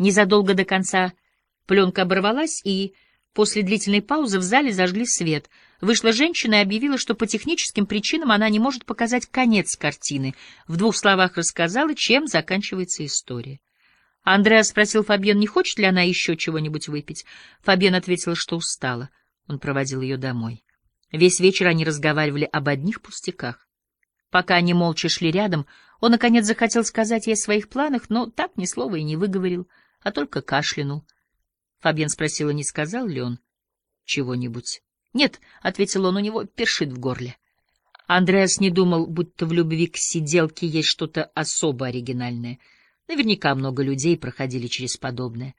Незадолго до конца пленка оборвалась, и после длительной паузы в зале зажгли свет. Вышла женщина и объявила, что по техническим причинам она не может показать конец картины. В двух словах рассказала, чем заканчивается история. Андреа спросил Фабьен, не хочет ли она еще чего-нибудь выпить. Фабьен ответила, что устала. Он проводил ее домой. Весь вечер они разговаривали об одних пустяках. Пока они молча шли рядом, он, наконец, захотел сказать ей о своих планах, но так ни слова и не выговорил, а только кашлянул. Фабьен спросила, не сказал ли он чего-нибудь. «Нет», — ответил он, — «у него першит в горле». Андреас не думал, будто в любви к сиделке есть что-то особо оригинальное. Наверняка много людей проходили через подобное.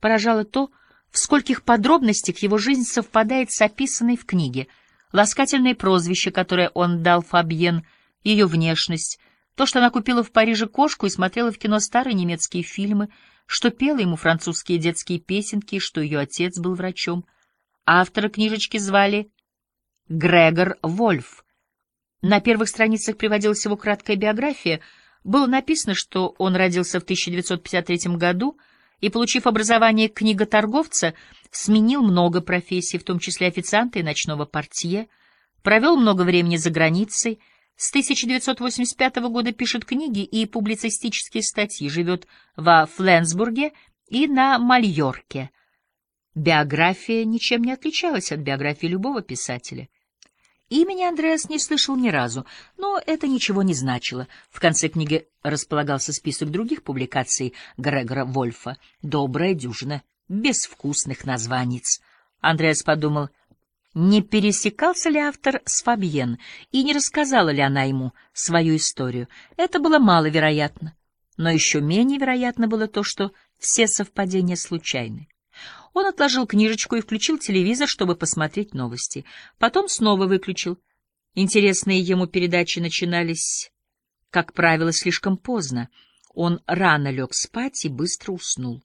Поражало то, в скольких подробностях его жизнь совпадает с описанной в книге. Ласкательное прозвище, которое он дал Фабьен, ее внешность, то, что она купила в Париже кошку и смотрела в кино старые немецкие фильмы, что пела ему французские детские песенки, что ее отец был врачом. Автора книжечки звали Грегор Вольф. На первых страницах приводилась его краткая биография. Было написано, что он родился в 1953 году и, получив образование книготорговца, сменил много профессий, в том числе официанта и ночного портье, провел много времени за границей, с 1985 года пишет книги и публицистические статьи, живет во Фленсбурге и на Мальорке. Биография ничем не отличалась от биографии любого писателя. Имени Андреас не слышал ни разу, но это ничего не значило. В конце книги располагался список других публикаций Грегора Вольфа. Добрая дюжина безвкусных названиц. Андреас подумал — не пересекался ли автор с Фабьен и не рассказала ли она ему свою историю. Это было маловероятно. Но еще менее вероятно было то, что все совпадения случайны. Он отложил книжечку и включил телевизор, чтобы посмотреть новости. Потом снова выключил. Интересные ему передачи начинались, как правило, слишком поздно. Он рано лег спать и быстро уснул.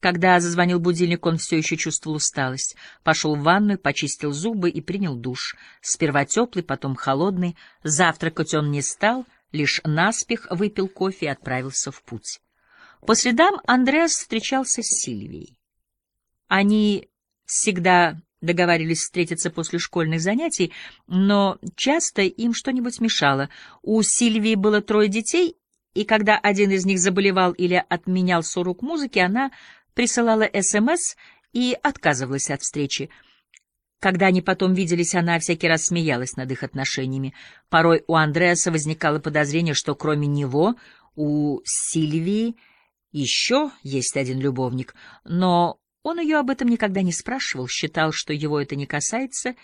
Когда зазвонил будильник, он все еще чувствовал усталость. Пошел в ванную, почистил зубы и принял душ. Сперва теплый, потом холодный. Завтракать он не стал, лишь наспех выпил кофе и отправился в путь. По следам Андреас встречался с Сильвией. Они всегда договаривались встретиться после школьных занятий, но часто им что-нибудь мешало. У Сильвии было трое детей, и когда один из них заболевал или отменял урок музыки, она присылала СМС и отказывалась от встречи. Когда они потом виделись, она всякий раз смеялась над их отношениями. Порой у Андреаса возникало подозрение, что кроме него у Сильвии еще есть один любовник, но он ее об этом никогда не спрашивал, считал, что его это не касается,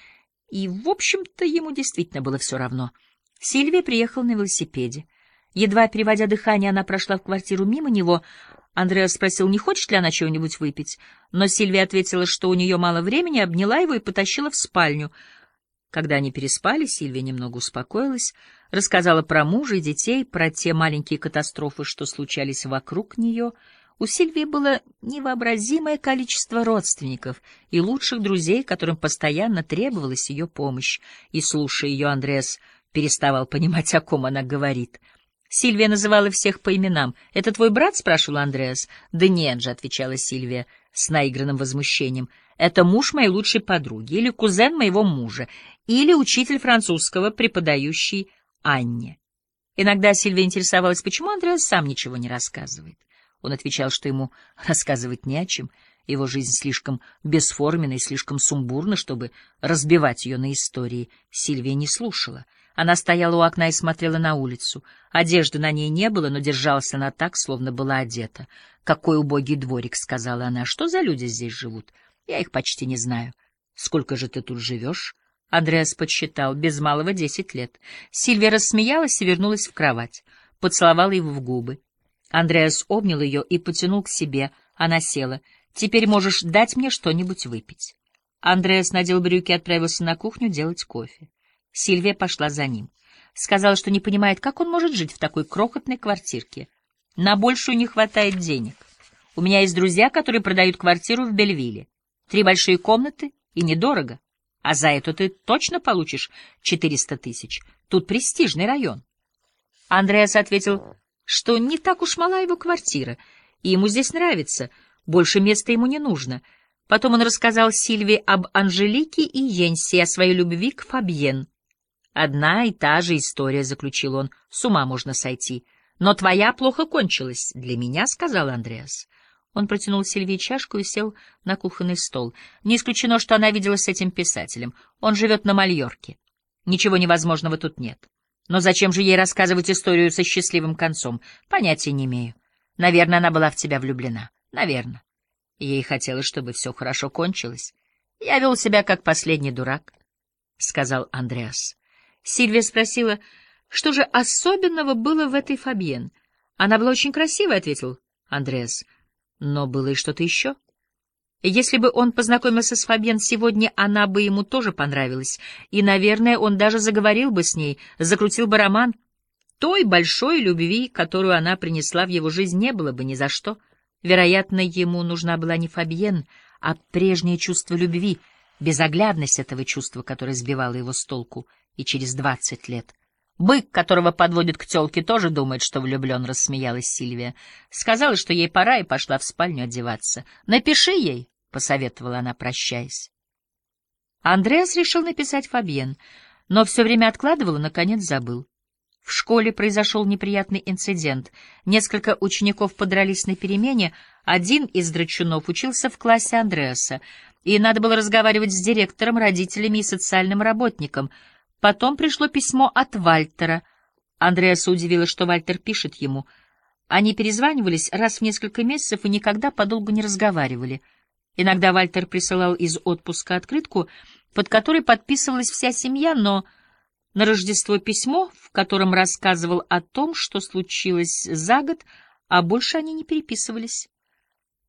и, в общем-то, ему действительно было все равно. Сильвия приехала на велосипеде. Едва переводя дыхание, она прошла в квартиру мимо него, Андреас спросил, не хочет ли она чего-нибудь выпить, но Сильвия ответила, что у нее мало времени, обняла его и потащила в спальню. Когда они переспали, Сильвия немного успокоилась, рассказала про мужа и детей, про те маленькие катастрофы, что случались вокруг нее. У Сильвии было невообразимое количество родственников и лучших друзей, которым постоянно требовалась ее помощь, и, слушая ее, Андреас переставал понимать, о ком она говорит — Сильвия называла всех по именам. «Это твой брат?» — спрашивал Андреас. «Да нет же», — отвечала Сильвия с наигранным возмущением. «Это муж моей лучшей подруги, или кузен моего мужа, или учитель французского, преподающий Анне». Иногда Сильвия интересовалась, почему Андреас сам ничего не рассказывает. Он отвечал, что ему рассказывать не о чем, его жизнь слишком бесформенна и слишком сумбурна, чтобы разбивать ее на истории. Сильвия не слушала — она стояла у окна и смотрела на улицу. Одежды на ней не было, но держалась она так, словно была одета. «Какой убогий дворик», — сказала она. «Что за люди здесь живут? Я их почти не знаю». «Сколько же ты тут живешь?» Андреас подсчитал. «Без малого десять лет». Сильвия рассмеялась и вернулась в кровать. Поцеловала его в губы. Андреас обнял ее и потянул к себе. Она села. «Теперь можешь дать мне что-нибудь выпить». Андреас надел брюки и отправился на кухню делать кофе. Сильвия пошла за ним. Сказала, что не понимает, как он может жить в такой крохотной квартирке. На большую не хватает денег. У меня есть друзья, которые продают квартиру в Бельвилле. Три большие комнаты и недорого. А за это ты точно получишь 400 тысяч. Тут престижный район. Андреас ответил, что не так уж мала его квартира, и ему здесь нравится, больше места ему не нужно. Потом он рассказал Сильвии об Анжелике и Йенсе, о своей любви к Фабьен. «Одна и та же история», — заключил он, — «с ума можно сойти». «Но твоя плохо кончилась. Для меня», — сказал Андреас. Он протянул Сильвии чашку и сел на кухонный стол. Не исключено, что она видела с этим писателем. Он живет на Мальорке. Ничего невозможного тут нет. Но зачем же ей рассказывать историю со счастливым концом? Понятия не имею. Наверное, она была в тебя влюблена. Наверное. Ей хотелось, чтобы все хорошо кончилось. Я вел себя как последний дурак, — сказал Андреас. Сильвия спросила, что же особенного было в этой Фабьен. Она была очень красивой, — ответил Андреас. Но было и что-то еще. Если бы он познакомился с Фабьен сегодня, она бы ему тоже понравилась, и, наверное, он даже заговорил бы с ней, закрутил бы роман. Той большой любви, которую она принесла в его жизнь, не было бы ни за что. Вероятно, ему нужна была не Фабьен, а прежнее чувство любви, безоглядность этого чувства, которое сбивало его с толку и через двадцать лет — Бык, которого подводит к тёлке, тоже думает, что влюблен, — рассмеялась Сильвия. Сказала, что ей пора, и пошла в спальню одеваться. — Напиши ей, — посоветовала она, прощаясь. Андреас решил написать Фабьен, но все время откладывал и, наконец, забыл. В школе произошел неприятный инцидент. Несколько учеников подрались на перемене, один из драчунов учился в классе Андреаса, и надо было разговаривать с директором, родителями и социальным работником — Потом пришло письмо от Вальтера. Андреаса удивило, что Вальтер пишет ему. Они перезванивались раз в несколько месяцев и никогда подолгу не разговаривали. Иногда Вальтер присылал из отпуска открытку, под которой подписывалась вся семья, но на Рождество письмо, в котором рассказывал о том, что случилось за год, а больше они не переписывались.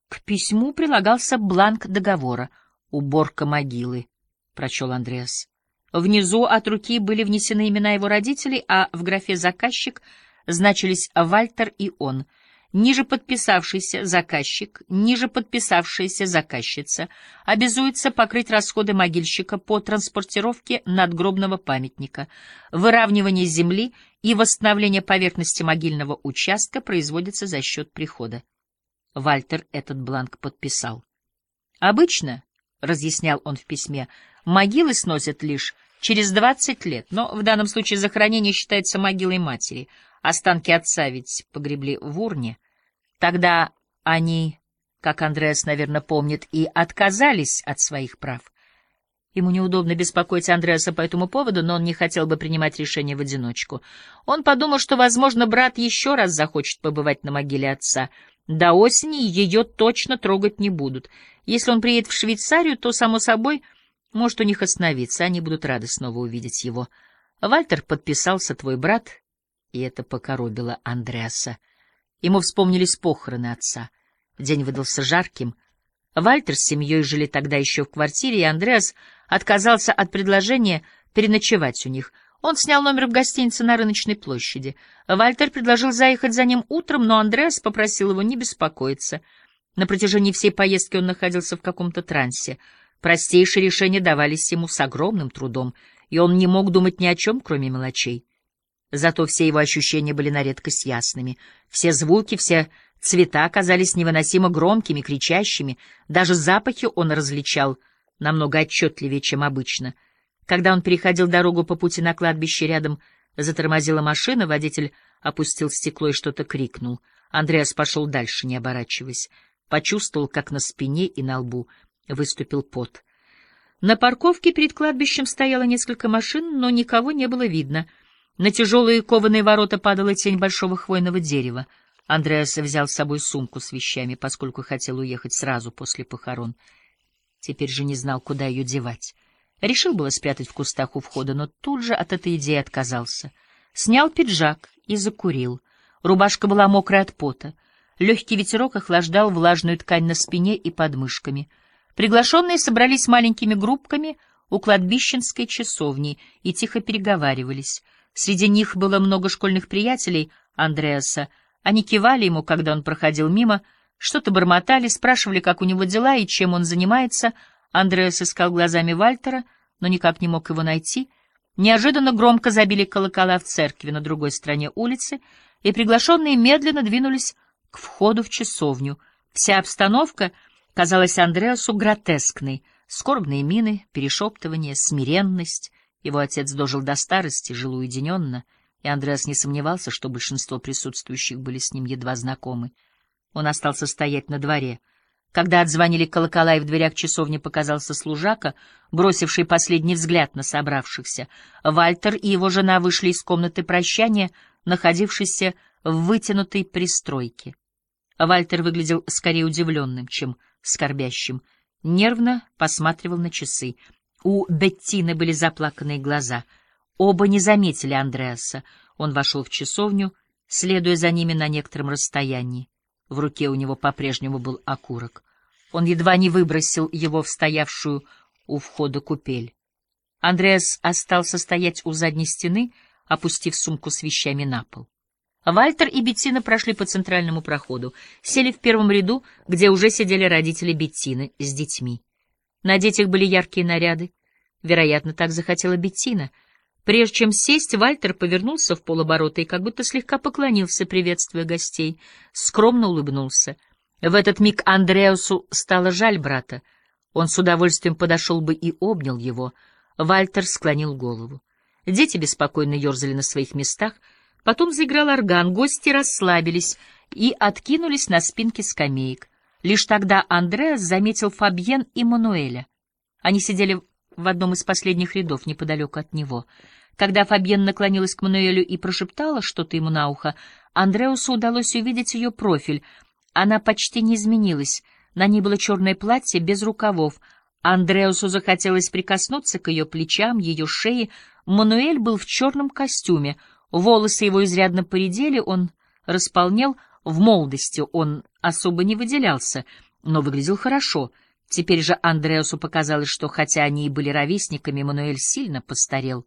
К письму прилагался бланк договора «Уборка могилы», — прочел Андреас. Внизу от руки были внесены имена его родителей, а в графе «заказчик» значились Вальтер и он. Ниже подписавшийся заказчик, ниже подписавшаяся заказчица обязуется покрыть расходы могильщика по транспортировке надгробного памятника. Выравнивание земли и восстановление поверхности могильного участка производится за счет прихода. Вальтер этот бланк подписал. Обычно, — разъяснял он в письме, — могилы сносят лишь через двадцать лет, но в данном случае захоронение считается могилой матери. Останки отца ведь погребли в урне. Тогда они, как Андреас, наверное, помнит, и отказались от своих прав. Ему неудобно беспокоить Андреаса по этому поводу, но он не хотел бы принимать решение в одиночку. Он подумал, что, возможно, брат еще раз захочет побывать на могиле отца. До осени ее точно трогать не будут. Если он приедет в Швейцарию, то, само собой, может у них остановиться, они будут рады снова увидеть его. Вальтер подписался, твой брат, и это покоробило Андреаса. Ему вспомнились похороны отца. День выдался жарким. Вальтер с семьей жили тогда еще в квартире, и Андреас отказался от предложения переночевать у них. Он снял номер в гостинице на рыночной площади. Вальтер предложил заехать за ним утром, но Андреас попросил его не беспокоиться. На протяжении всей поездки он находился в каком-то трансе — Простейшие решения давались ему с огромным трудом, и он не мог думать ни о чем, кроме мелочей. Зато все его ощущения были на редкость ясными. Все звуки, все цвета казались невыносимо громкими, кричащими. Даже запахи он различал намного отчетливее, чем обычно. Когда он переходил дорогу по пути на кладбище, рядом затормозила машина, водитель опустил стекло и что-то крикнул. Андреас пошел дальше, не оборачиваясь. Почувствовал, как на спине и на лбу — выступил пот. На парковке перед кладбищем стояло несколько машин, но никого не было видно. На тяжелые кованые ворота падала тень большого хвойного дерева. Андреас взял с собой сумку с вещами, поскольку хотел уехать сразу после похорон. Теперь же не знал, куда ее девать. Решил было спрятать в кустах у входа, но тут же от этой идеи отказался. Снял пиджак и закурил. Рубашка была мокрая от пота. Легкий ветерок охлаждал влажную ткань на спине и подмышками — Приглашенные собрались маленькими группками у кладбищенской часовни и тихо переговаривались. Среди них было много школьных приятелей Андреаса. Они кивали ему, когда он проходил мимо, что-то бормотали, спрашивали, как у него дела и чем он занимается. Андреас искал глазами Вальтера, но никак не мог его найти. Неожиданно громко забили колокола в церкви на другой стороне улицы, и приглашенные медленно двинулись к входу в часовню. Вся обстановка казалась Андреасу гротескной. Скорбные мины, перешептывания, смиренность. Его отец дожил до старости, жил уединенно, и Андреас не сомневался, что большинство присутствующих были с ним едва знакомы. Он остался стоять на дворе — когда отзвонили колокола и в дверях часовни показался служака, бросивший последний взгляд на собравшихся, Вальтер и его жена вышли из комнаты прощания, находившейся в вытянутой пристройке. Вальтер выглядел скорее удивленным, чем скорбящим. Нервно посматривал на часы. У Беттины были заплаканные глаза. Оба не заметили Андреаса. Он вошел в часовню, следуя за ними на некотором расстоянии. В руке у него по-прежнему был окурок. Он едва не выбросил его в стоявшую у входа купель. Андреас остался стоять у задней стены, опустив сумку с вещами на пол. Вальтер и Беттина прошли по центральному проходу, сели в первом ряду, где уже сидели родители Беттины с детьми. На детях были яркие наряды. Вероятно, так захотела Беттина — Прежде чем сесть, Вальтер повернулся в полоборота и как будто слегка поклонился, приветствуя гостей, скромно улыбнулся. В этот миг Андреасу стало жаль брата. Он с удовольствием подошел бы и обнял его. Вальтер склонил голову. Дети беспокойно ерзали на своих местах. Потом заиграл орган, гости расслабились и откинулись на спинки скамеек. Лишь тогда Андреас заметил Фабьен и Мануэля. Они сидели в одном из последних рядов неподалеку от него. Когда Фабьен наклонилась к Мануэлю и прошептала что-то ему на ухо, Андреусу удалось увидеть ее профиль. Она почти не изменилась. На ней было черное платье без рукавов. Андреусу захотелось прикоснуться к ее плечам, ее шее. Мануэль был в черном костюме. Волосы его изрядно поредели, он располнел. В молодости он особо не выделялся, но выглядел хорошо — Теперь же Андреасу показалось, что, хотя они и были ровесниками, Мануэль сильно постарел.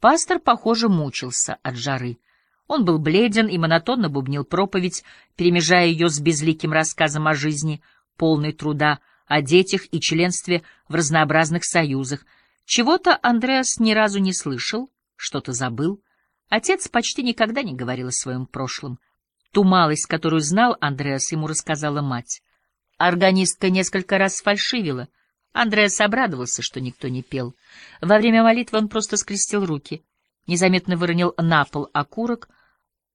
Пастор, похоже, мучился от жары. Он был бледен и монотонно бубнил проповедь, перемежая ее с безликим рассказом о жизни, полной труда, о детях и членстве в разнообразных союзах. Чего-то Андреас ни разу не слышал, что-то забыл. Отец почти никогда не говорил о своем прошлом. Ту малость, которую знал Андреас, ему рассказала мать. Органистка несколько раз фальшивила. Андреас обрадовался, что никто не пел. Во время молитвы он просто скрестил руки, незаметно выронил на пол окурок.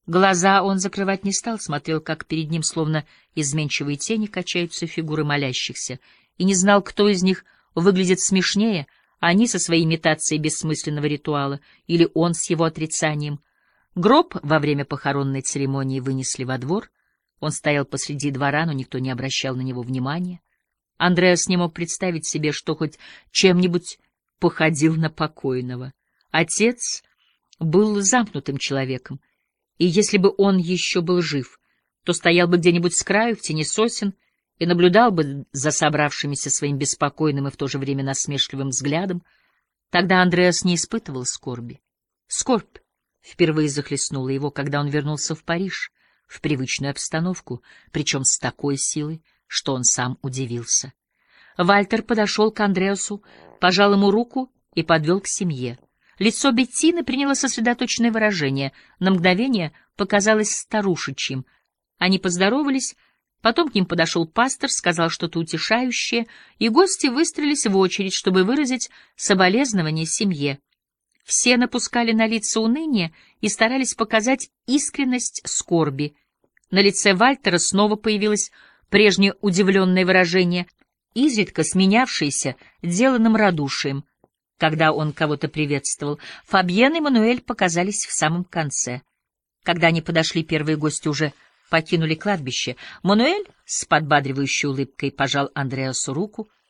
Глаза он закрывать не стал, смотрел, как перед ним, словно изменчивые тени, качаются фигуры молящихся, и не знал, кто из них выглядит смешнее, они со своей имитацией бессмысленного ритуала или он с его отрицанием. Гроб во время похоронной церемонии вынесли во двор — он стоял посреди двора, но никто не обращал на него внимания. Андреас не мог представить себе, что хоть чем-нибудь походил на покойного. Отец был замкнутым человеком, и если бы он еще был жив, то стоял бы где-нибудь с краю, в тени сосен, и наблюдал бы за собравшимися своим беспокойным и в то же время насмешливым взглядом. Тогда Андреас не испытывал скорби. Скорбь впервые захлестнула его, когда он вернулся в Париж — в привычную обстановку, причем с такой силой, что он сам удивился. Вальтер подошел к Андреасу, пожал ему руку и подвел к семье. Лицо Беттины приняло сосредоточенное выражение, на мгновение показалось старушечьим. Они поздоровались, потом к ним подошел пастор, сказал что-то утешающее, и гости выстроились в очередь, чтобы выразить соболезнование семье. Все напускали на лица уныние и старались показать искренность скорби, на лице Вальтера снова появилось прежнее удивленное выражение, изредка сменявшееся деланным радушием. Когда он кого-то приветствовал, Фабьен и Мануэль показались в самом конце. Когда они подошли, первые гости уже покинули кладбище. Мануэль с подбадривающей улыбкой пожал Андреасу руку —